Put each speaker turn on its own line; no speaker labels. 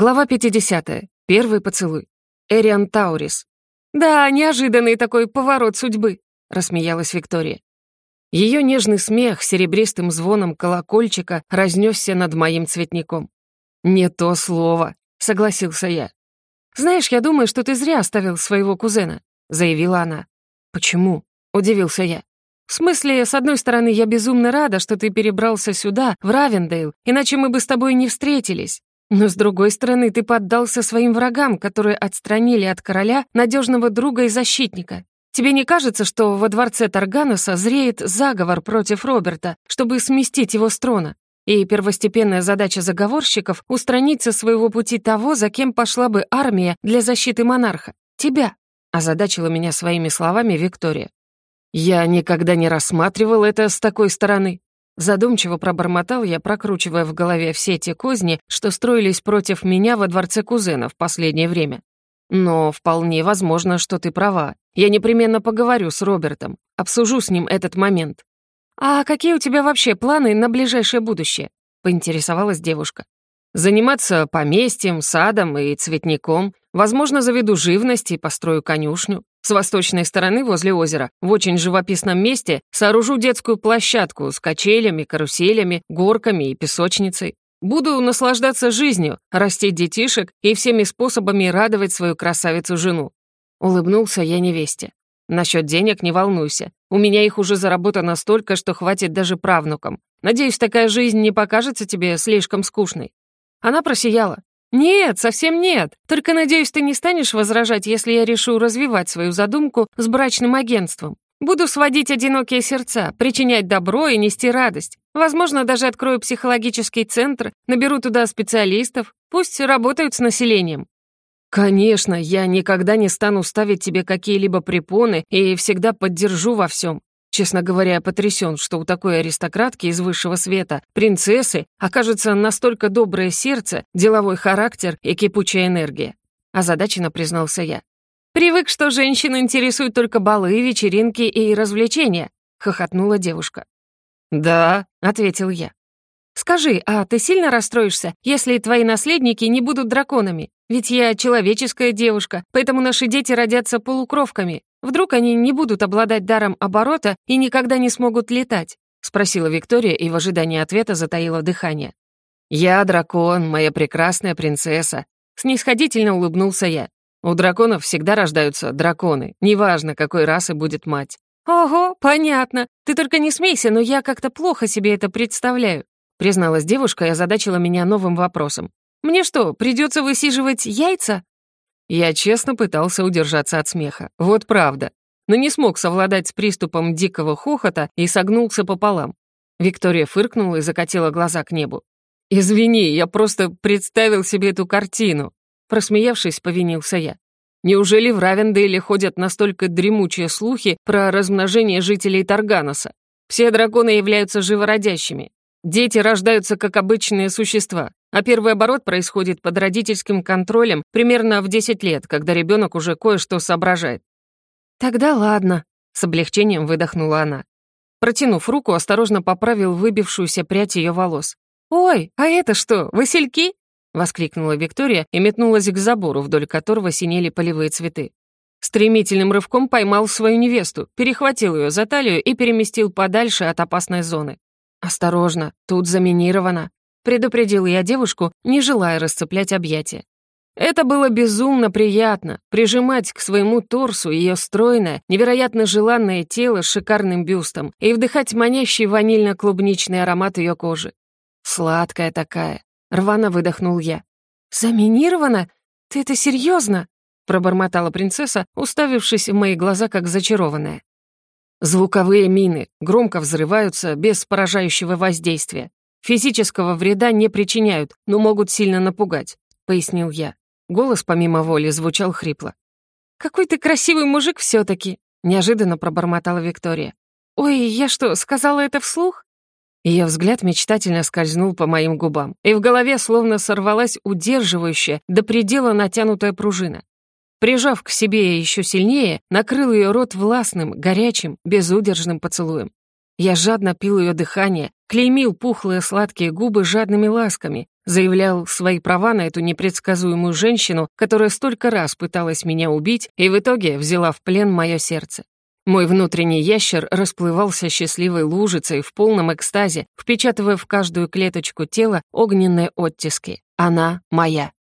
Глава 50. Первый поцелуй. Эриан Таурис. «Да, неожиданный такой поворот судьбы», — рассмеялась Виктория. Ее нежный смех серебристым звоном колокольчика разнесся над моим цветником. «Не то слово», — согласился я. «Знаешь, я думаю, что ты зря оставил своего кузена», — заявила она. «Почему?» — удивился я. «В смысле, с одной стороны, я безумно рада, что ты перебрался сюда, в Равендейл, иначе мы бы с тобой не встретились. Но, с другой стороны, ты поддался своим врагам, которые отстранили от короля надежного друга и защитника. Тебе не кажется, что во дворце Тарганоса зреет заговор против Роберта, чтобы сместить его с трона? И первостепенная задача заговорщиков — устранить со своего пути того, за кем пошла бы армия для защиты монарха. Тебя. Озадачила меня своими словами Виктория. Я никогда не рассматривал это с такой стороны. Задумчиво пробормотал я, прокручивая в голове все те козни, что строились против меня во дворце кузена в последнее время. Но вполне возможно, что ты права. Я непременно поговорю с Робертом, обсужу с ним этот момент. «А какие у тебя вообще планы на ближайшее будущее?» — поинтересовалась девушка. «Заниматься поместьем, садом и цветником. Возможно, заведу живность и построю конюшню. С восточной стороны, возле озера, в очень живописном месте, сооружу детскую площадку с качелями, каруселями, горками и песочницей. Буду наслаждаться жизнью, растить детишек и всеми способами радовать свою красавицу-жену. Улыбнулся я невесте. Насчет денег не волнуйся. У меня их уже заработано столько, что хватит даже правнукам. Надеюсь, такая жизнь не покажется тебе слишком скучной. Она просияла. «Нет, совсем нет. Только, надеюсь, ты не станешь возражать, если я решу развивать свою задумку с брачным агентством. Буду сводить одинокие сердца, причинять добро и нести радость. Возможно, даже открою психологический центр, наберу туда специалистов, пусть работают с населением». «Конечно, я никогда не стану ставить тебе какие-либо препоны и всегда поддержу во всем. Честно говоря, я потрясен, что у такой аристократки из высшего света, принцессы, окажется настолько доброе сердце, деловой характер и кипучая энергия. Озадаченно признался я. «Привык, что женщину интересуют только балы, вечеринки и развлечения», — хохотнула девушка. «Да», — ответил я. «Скажи, а ты сильно расстроишься, если твои наследники не будут драконами? Ведь я человеческая девушка, поэтому наши дети родятся полукровками. Вдруг они не будут обладать даром оборота и никогда не смогут летать?» — спросила Виктория и в ожидании ответа затаила дыхание. «Я дракон, моя прекрасная принцесса», — снисходительно улыбнулся я. «У драконов всегда рождаются драконы, неважно, какой расы будет мать». «Ого, понятно. Ты только не смейся, но я как-то плохо себе это представляю», призналась девушка и озадачила меня новым вопросом. «Мне что, придется высиживать яйца?» Я честно пытался удержаться от смеха. Вот правда. Но не смог совладать с приступом дикого хохота и согнулся пополам. Виктория фыркнула и закатила глаза к небу. «Извини, я просто представил себе эту картину», просмеявшись, повинился я. Неужели в Равендейле ходят настолько дремучие слухи про размножение жителей Тарганоса? Все драконы являются живородящими. Дети рождаются как обычные существа, а первый оборот происходит под родительским контролем примерно в 10 лет, когда ребенок уже кое-что соображает. «Тогда ладно», — с облегчением выдохнула она. Протянув руку, осторожно поправил выбившуюся прядь ее волос. «Ой, а это что, васильки?» — воскликнула Виктория и метнулась к забору, вдоль которого синели полевые цветы. Стремительным рывком поймал свою невесту, перехватил ее за талию и переместил подальше от опасной зоны. «Осторожно, тут заминировано», Предупредил я девушку, не желая расцеплять объятия. Это было безумно приятно, прижимать к своему торсу ее стройное, невероятно желанное тело с шикарным бюстом и вдыхать манящий ванильно-клубничный аромат ее кожи. Сладкая такая. Рвано выдохнул я. «Заминирована? Ты это серьезно? пробормотала принцесса, уставившись в мои глаза как зачарованная. Звуковые мины громко взрываются без поражающего воздействия. Физического вреда не причиняют, но могут сильно напугать», — пояснил я. Голос помимо воли звучал хрипло. «Какой ты красивый мужик все таки неожиданно пробормотала Виктория. «Ой, я что, сказала это вслух?» Ее взгляд мечтательно скользнул по моим губам, и в голове словно сорвалась удерживающая, до предела натянутая пружина. Прижав к себе еще сильнее, накрыл ее рот властным, горячим, безудержным поцелуем. Я жадно пил ее дыхание, клеймил пухлые сладкие губы жадными ласками, заявлял свои права на эту непредсказуемую женщину, которая столько раз пыталась меня убить и в итоге взяла в плен мое сердце. Мой внутренний ящер расплывался счастливой лужицей в полном экстазе, впечатывая в каждую клеточку тела огненные оттиски. Она моя.